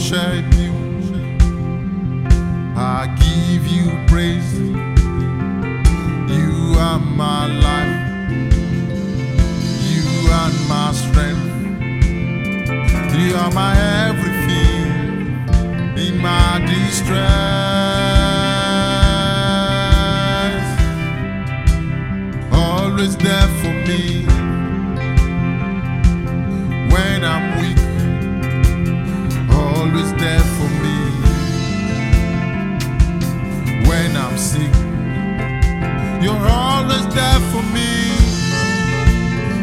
worship you. I give you praise. You are my life. You are my strength. You are my everything in my distress. Always there for me. for me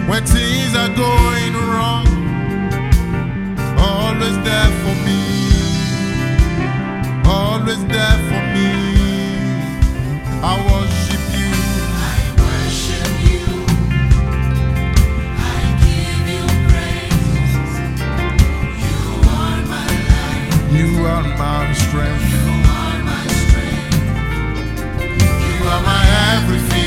when things are going wrong. Always there for me. Always there for me. I worship you. I worship you. I give you praise. You are my life. You are my strength. You are my strength. You are my everything.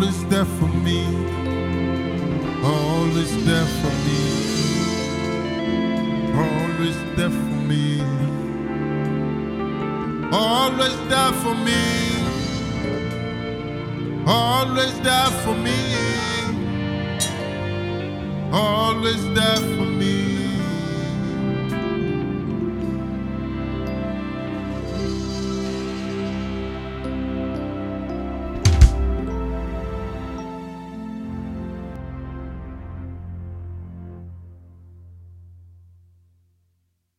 all is there for me. All is there for me. All is there for me. Always there for me. Always there for me. Always there for me.